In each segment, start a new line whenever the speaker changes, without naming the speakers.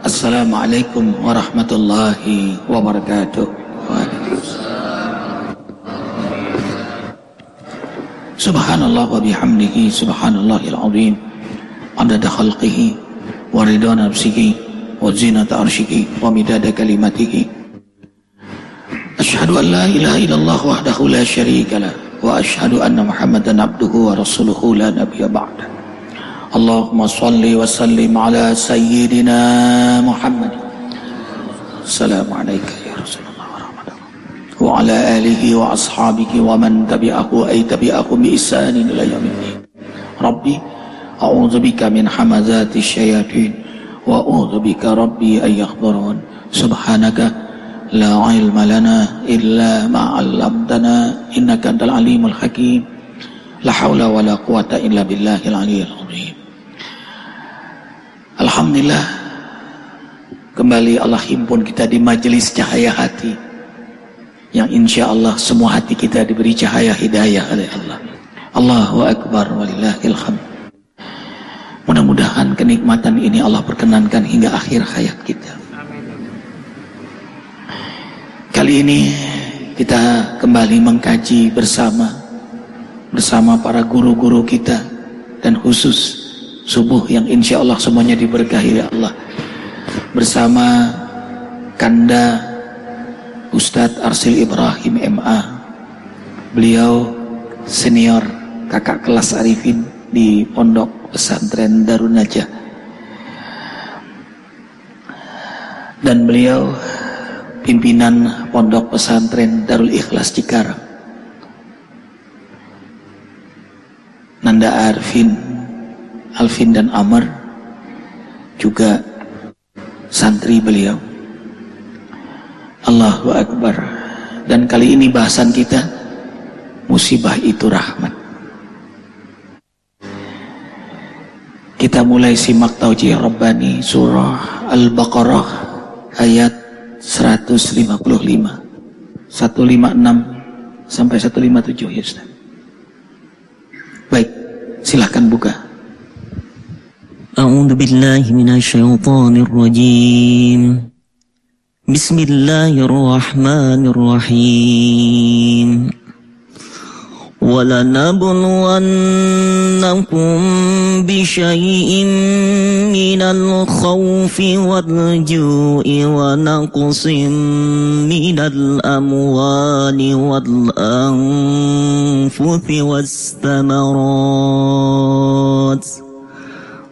Assalamualaikum warahmatullahi wabarakatuh. Subhanallah wa bihamdihi subhanallahil azim adada khalqihi wa ridha nafsihi wa zinata arshihi wa midada kalimatihi Ashhadu an la ilaha illallah wahdahu la syarika lah wa ashhadu anna Muhammadan abduhu wa rasuluhu la nabiyya اللهم صل وسلم على سيدنا محمد. السلام عليك يا رسول الله ورحمة الله. وعلى آله وأصحابه ومن تبعه أي تبعه بإحسان إلى يوم الدين. ربي أعوذ بك من حمزات الشياطين وأعوذ بك ربي أن يحضرون. سبحانك لا علم لنا إلا ما علمتنا إنك أنت العليم الحكيم. لا حول ولا قوة إلا بالله العلي العظيم. Alhamdulillah. Kembali Allah himpun kita di majelis cahaya hati. Yang insya Allah semua hati kita diberi cahaya hidayah oleh Allah. Allahu Akbar walillahil hamd. Mudah-mudahan kenikmatan ini Allah perkenankan hingga akhir hayat kita. Kali ini kita kembali mengkaji bersama bersama para guru-guru kita dan khusus subuh yang insya Allah semuanya diberkahi oleh Allah. Bersama Kanda Ustadz Arsil Ibrahim MA beliau senior kakak kelas Arifin di pondok pesantren Darun Najah. Dan beliau pimpinan pondok pesantren Darul Ikhlas Cikarang. Nanda Arfin, Alvin dan Amr juga santri beliau. Allahu Akbar. Dan kali ini bahasan kita musibah itu rahmat. Kita mulai simak taujih Rabbani surah Al-Baqarah ayat 155 156 sampai 157 ya Ustaz. Baik, silahkan buka.
أعوذ بالله من الشيطان الرجيم. بسم الله الرحمن الرحيم. ولنبلونكم بشيء من الخوف والجوع ونقص من الأموال والأنفس والثمرات.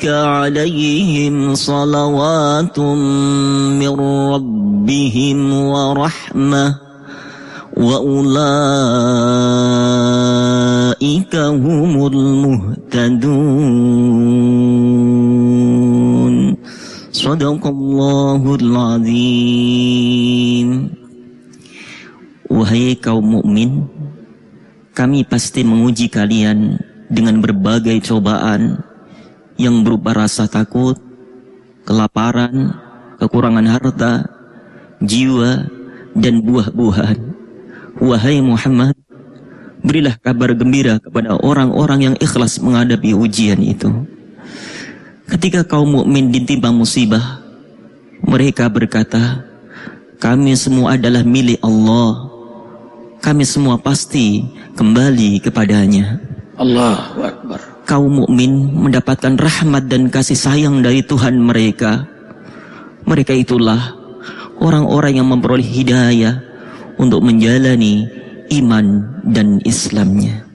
أولئك عليهم صلوات من ربهم ورحمة وأولئك هم المهتدون صدق الله العظيم Wahai kaum mukmin, kami pasti menguji kalian dengan berbagai cobaan yang berupa rasa takut, kelaparan, kekurangan harta, jiwa, dan buah-buahan. Wahai Muhammad, berilah kabar gembira kepada orang-orang yang ikhlas menghadapi ujian itu. Ketika kaum mukmin ditimpa musibah, mereka berkata, kami semua adalah milik Allah kami semua pasti kembali kepadanya.
Akbar
kaum mukmin mendapatkan rahmat dan kasih sayang dari Tuhan mereka. Mereka itulah orang-orang yang memperoleh hidayah untuk menjalani iman dan Islamnya.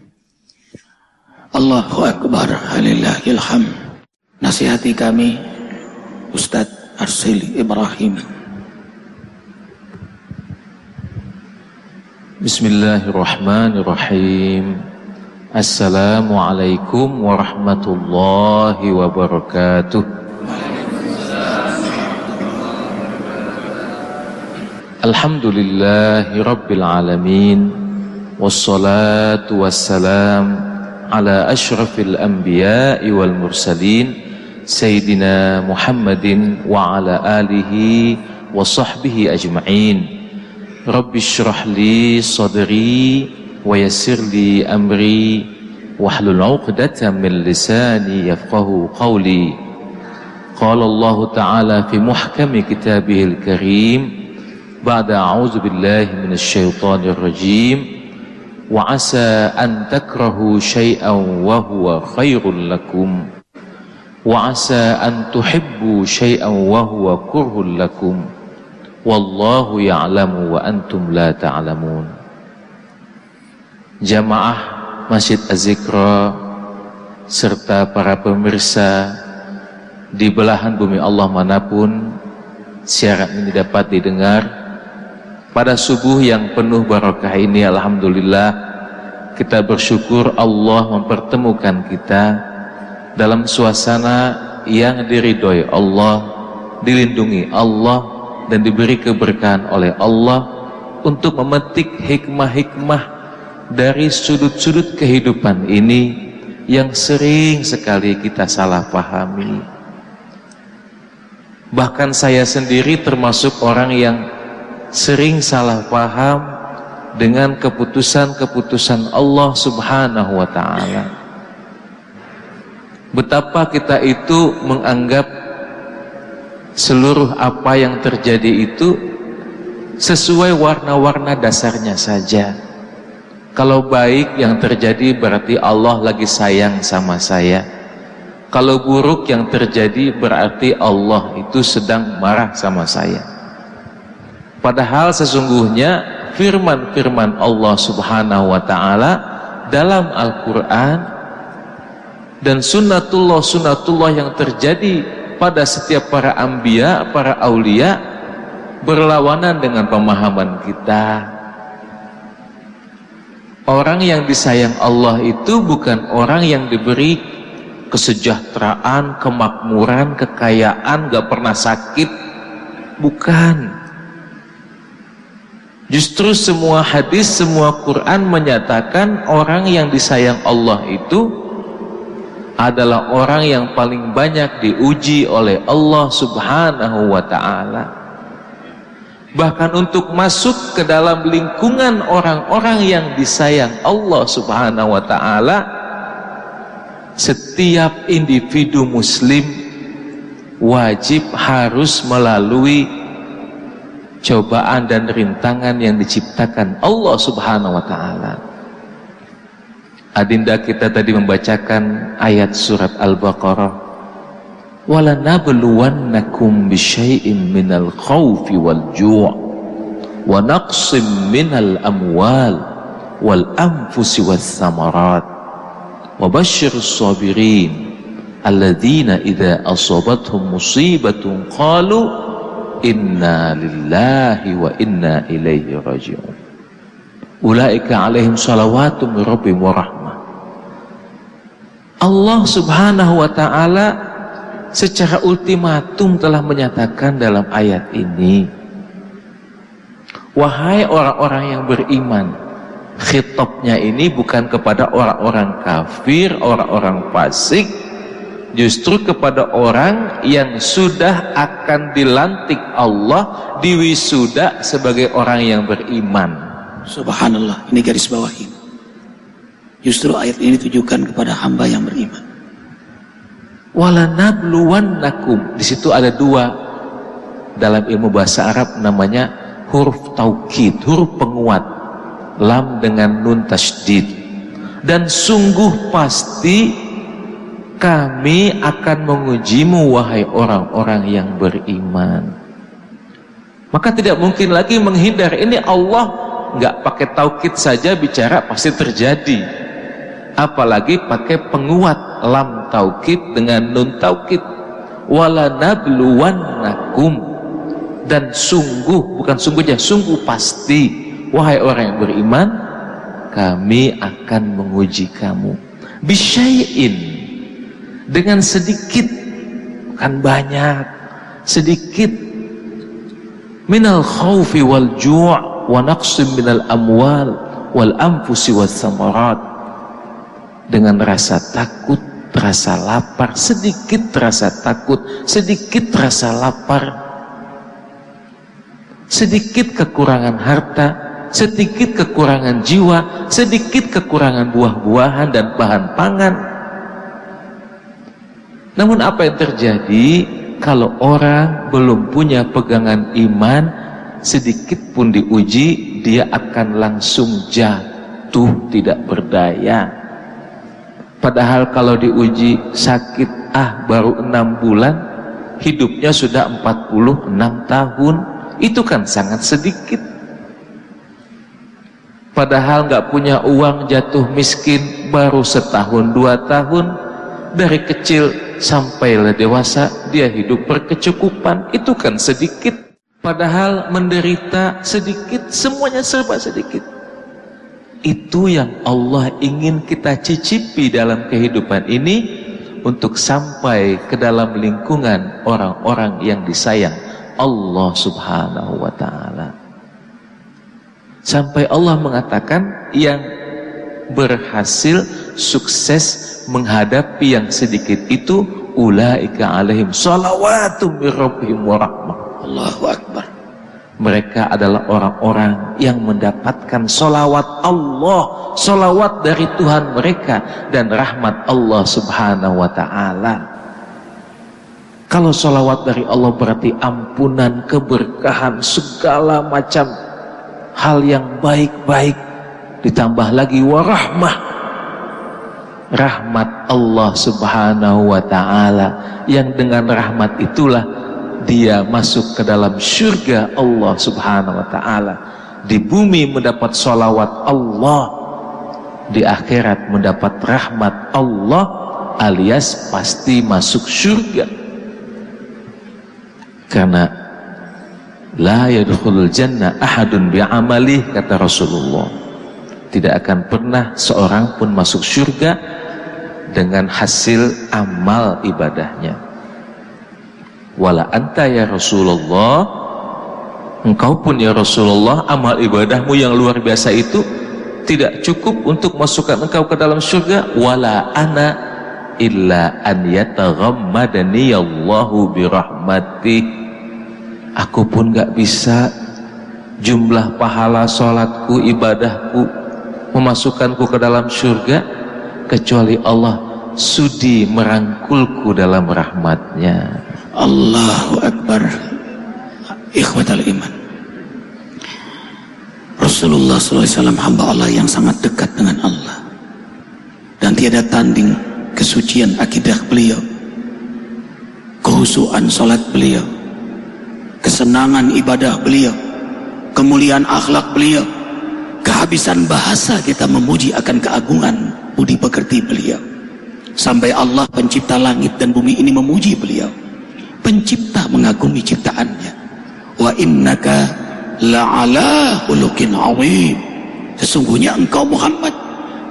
Allahu Akbar, halillahilham. Nasihati kami, Ustadz Arsil Ibrahim.
Bismillahirrahmanirrahim. Assalamualaikum warahmatullahi wabarakatuh. Alhamdulillahi rabbil alamin wassalatu wassalam ala ashrafil anbiya'i wal mursalin sayyidina Muhammadin wa ala alihi wa sahbihi ajma'in. Rabbi shrah li sadri ويسر لي أمري واحلل عقدة من لساني يفقه قولي. قال الله تعالى في محكم كتابه الكريم بعد أعوذ بالله من الشيطان الرجيم وعسى أن تكرهوا شيئا وهو خير لكم وعسى أن تحبوا شيئا وهو كره لكم والله يعلم وأنتم لا تعلمون. Jamaah Masjid Az-Zikra serta para pemirsa di belahan bumi Allah mana pun siaran ini dapat didengar. Pada subuh yang penuh barakah ini Alhamdulillah kita bersyukur Allah mempertemukan kita dalam suasana yang diridhoi Allah dilindungi Allah dan diberi keberkahan oleh Allah untuk memetik hikmah-hikmah dari sudut-sudut kehidupan ini yang sering sekali kita salah pahami. Bahkan saya sendiri termasuk orang yang sering salah paham dengan keputusan-keputusan Allah Subhanahu wa taala. Betapa kita itu menganggap seluruh apa yang terjadi itu sesuai warna-warna dasarnya saja. Kalau baik yang terjadi berarti Allah lagi sayang sama saya. Kalau buruk yang terjadi berarti Allah itu sedang marah sama saya. Padahal sesungguhnya firman-firman Allah Subhanahu wa taala dalam Al-Qur'an dan sunnatullah-sunnatullah yang terjadi pada setiap para ambia, para aulia berlawanan dengan pemahaman kita Orang yang disayang Allah itu bukan orang yang diberi kesejahteraan, kemakmuran, kekayaan, gak pernah sakit. Bukan. Justru semua hadis, semua Quran menyatakan orang yang disayang Allah itu adalah orang yang paling banyak diuji oleh Allah subhanahu wa ta'ala bahkan untuk masuk ke dalam lingkungan orang-orang yang disayang Allah Subhanahu wa taala setiap individu muslim wajib harus melalui cobaan dan rintangan yang diciptakan Allah Subhanahu wa taala. Adinda kita tadi membacakan ayat surat Al-Baqarah ولنبلونكم بشيء من الخوف والجوع ونقص من الأموال والأنفس والثمرات وبشر الصابرين الذين إذا أصابتهم مصيبة قالوا إنا لله وإنا إليه راجعون أولئك عليهم صلوات من ربهم ورحمة Allah subhanahu wa ta'ala secara ultimatum telah menyatakan dalam ayat ini wahai orang-orang yang beriman khitabnya ini bukan kepada orang-orang kafir orang-orang fasik justru kepada orang yang sudah akan dilantik Allah diwisuda sebagai orang yang beriman.
Subhanallah ini garis bawahi. Justru ayat ini ditujukan kepada hamba yang beriman
walanabluwannakum. Di situ ada dua dalam ilmu bahasa Arab namanya huruf taukid huruf penguat lam dengan nun tasdid dan sungguh pasti kami akan mengujimu wahai orang-orang yang beriman. Maka tidak mungkin lagi menghindar ini Allah nggak pakai taukid saja bicara pasti terjadi. Apalagi pakai penguat lam taukid dengan nun taukid. Wala nabluwannakum. Dan sungguh bukan sungguhnya sungguh pasti wahai orang yang beriman kami akan menguji kamu. Bisyai'in. Dengan sedikit kan banyak sedikit. Minal khawfi wal ju' wa naqsim minal amwal wal anfusi was samarat. Dengan rasa takut rasa lapar sedikit rasa takut sedikit rasa lapar sedikit kekurangan harta sedikit kekurangan jiwa sedikit kekurangan buah-buahan dan bahan pangan. Namun apa yang terjadi kalau orang belum punya pegangan iman sedikit pun diuji dia akan langsung jatuh tidak berdaya padahal kalau diuji sakit ah baru enam bulan hidupnya sudah 46 tahun. Itu kan sangat sedikit. Padahal nggak punya uang jatuh miskin baru setahun dua tahun dari kecil sampailah dewasa dia hidup berkecukupan. Itu kan sedikit. Padahal menderita sedikit semuanya serba sedikit itu yang Allah ingin kita cicipi dalam kehidupan ini untuk sampai ke dalam lingkungan orang-orang yang disayang Allah subhanahu wa ta'ala. Sampai Allah mengatakan yang berhasil sukses menghadapi yang sedikit itu ulaika alaihim salawatu rabbihim wa Allahu akbar mereka adalah orang-orang yang mendapatkan solawat Allah solawat dari Tuhan mereka dan rahmat Allah subhanahu wa ta'ala. Kalau solawat dari Allah berarti ampunan keberkahan segala macam hal yang baik-baik. Ditambah lagi warahmah. Rahmat Allah subhanahu wa ta'ala. Yang dengan rahmat itulah dia masuk ke dalam surga Allah subhanahu wa ta'ala. Di bumi mendapat salawat Allah di akhirat mendapat rahmat Allah alias pasti masuk surga karena la jannah ahadun bi'amalih kata Rasulullah. Tidak akan pernah seorang pun masuk surga dengan hasil amal ibadahnya wala anta ya Rasulullah. Engkau pun ya Rasulullah amal ibadahmu yang luar biasa itu tidak cukup untuk masukkan engkau ke dalam surga. Wala ana illa an yataghammadani Allahu birahmati. Aku pun gak bisa. Jumlah pahala sholatku ibadahku memasukkanku ke dalam surga kecuali Allah sudi merangkulku dalam rahmatnya
Allahu Akbar. Ikhwatal iman. Rasulullah SAW hamba Allah yang sangat dekat dengan Allah. Dan tiada tanding kesucian akidah beliau kehusuan salat beliau kesenangan ibadah beliau kemuliaan akhlak beliau kehabisan bahasa kita memuji akan keagungan budi pekerti beliau. Sampai Allah pencipta langit dan bumi ini memuji beliau pencipta mengagumi ciptaannya. Wa innaka la'ala hulukin awim sesungguhnya engkau Muhammad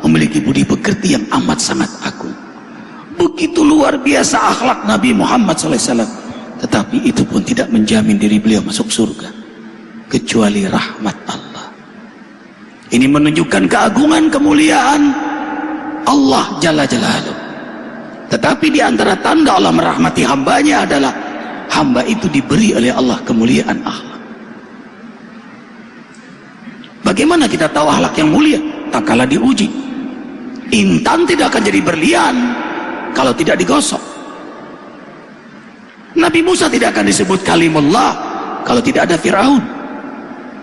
memiliki budi pekerti yang amat sangat agung. Begitu luar biasa akhlak Nabi Muhammad SAW tetapi itu pun tidak menjamin diri beliau masuk surga kecuali rahmat Allah. Ini menunjukkan keagungan kemuliaan Allah Jalla Jalaluh. Tetapi di antara tanda Allah merahmati hambanya adalah hamba itu diberi oleh Allah kemuliaan akhlak. Bagaimana kita tahu akhlak yang mulia? Tak kalah diuji. Intan tidak akan jadi berlian kalau tidak digosok. Nabi Musa tidak akan disebut kalimullah kalau tidak ada Firaun.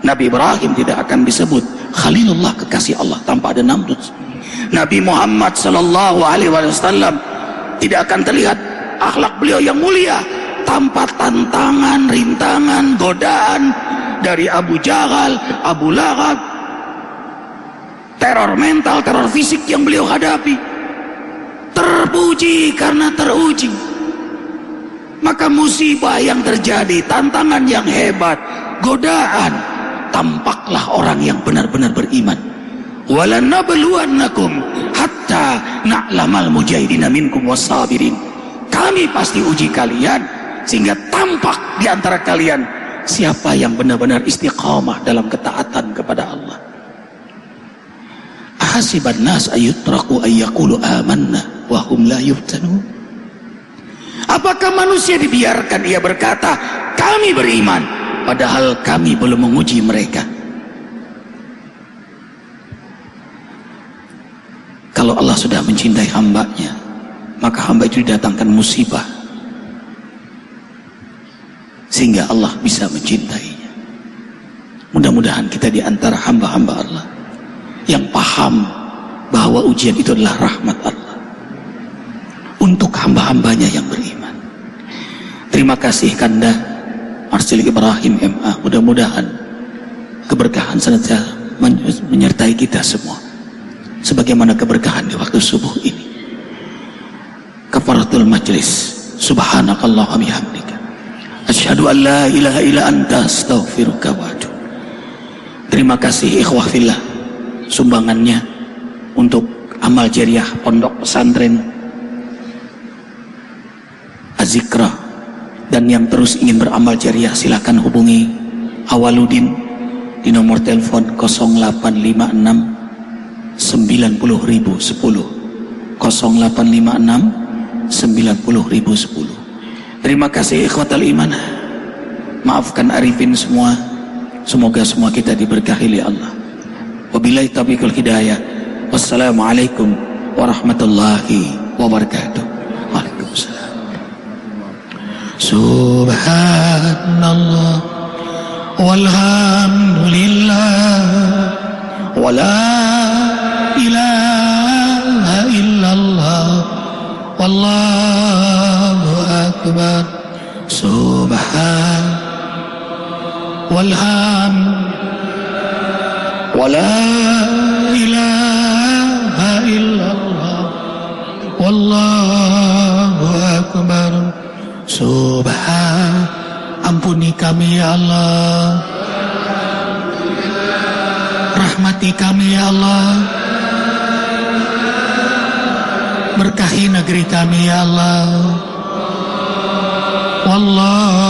Nabi Ibrahim tidak akan disebut Khalilullah kekasih Allah tanpa ada Namrud. Nabi Muhammad sallallahu alaihi wasallam tidak akan terlihat akhlak beliau yang mulia tanpa tantangan, rintangan, godaan dari Abu Jahal, Abu Lahab, teror mental, teror fisik yang beliau hadapi. Terpuji karena teruji. Maka musibah yang terjadi, tantangan yang hebat, godaan, tampaklah orang yang benar-benar beriman. walanabluwannakum hatta na'lamal mujahidina minkum wasabirin kami pasti uji kalian sehingga tampak di antara kalian siapa yang benar-benar istiqamah dalam ketaatan kepada Allah. Ahasiban nas ayutraku ayyakulu amanna wa hum la yuftanun apakah manusia dibiarkan ia berkata kami beriman padahal kami belum menguji mereka Kalau Allah sudah mencintai hambanya, maka hamba itu didatangkan musibah. Sehingga Allah bisa mencintainya. Mudah-mudahan kita di antara hamba-hamba Allah yang paham bahwa ujian itu adalah rahmat Allah untuk hamba-hambanya yang beriman. Terima kasih Kanda Marsil Ibrahim MA. Mudah-mudahan keberkahan senantiasa menyertai kita semua sebagaimana keberkahan di waktu subuh ini kafaratul majlis subhanakallah wa bihamdika asyhadu an la ilaha illa anta astaghfiruka wa terima kasih ikhwah fillah sumbangannya untuk amal jariah pondok pesantren Azikra dan yang terus ingin beramal jariah silakan hubungi Awaludin di nomor telepon 0856 90 ribu 10 0856 90 ribu 10 terima kasih ikhwatal iman maafkan arifin semua. Semoga semua kita diberkahi oleh Allah. Wabillahi taufiqul hidayah. Wassalamualaikum warahmatullahi wabarakatuh. Waalaikumsalam. Subhanallah. Walhamdulillah. Wala ilaha illallah. Wallahu akbar. Subhanallah. سبحان والحمد ولا إله إلا الله والله أكبر Subhan Ampuni kami ya Allah Rahmati kami ya Allah Berkahi negeri kami ya Allah Wallah